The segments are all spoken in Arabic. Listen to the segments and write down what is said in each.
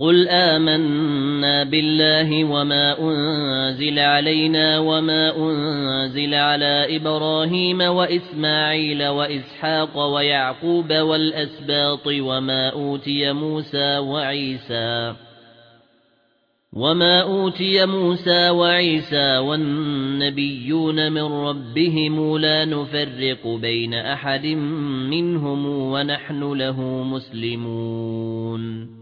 قُلْ آمَنَّا بِاللَّهِ وَمَا أُنزِلَ عَلَيْنَا وَمَا أُنزِلَ عَلَى إِبْرَاهِيمَ وَإِسْمَاعِيلَ وَإِسْحَاقَ وَيَعْقُوبَ وَالْأَسْبَاطِ وَمَا أُوتِيَ مُوسَى وَعِيسَى وَمَا أُوتِيَ مُوسَى وَعِيسَى وَالنَّبِيُّونَ مِن رَّبِّهِمْ لَا نُفَرِّقُ بَيْنَ أَحَدٍ مِّنْهُمْ وَنَحْنُ لَهُ مُسْلِمُونَ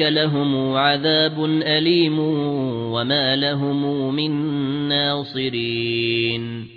لهم عذاب أليم وما لهم من ناصرين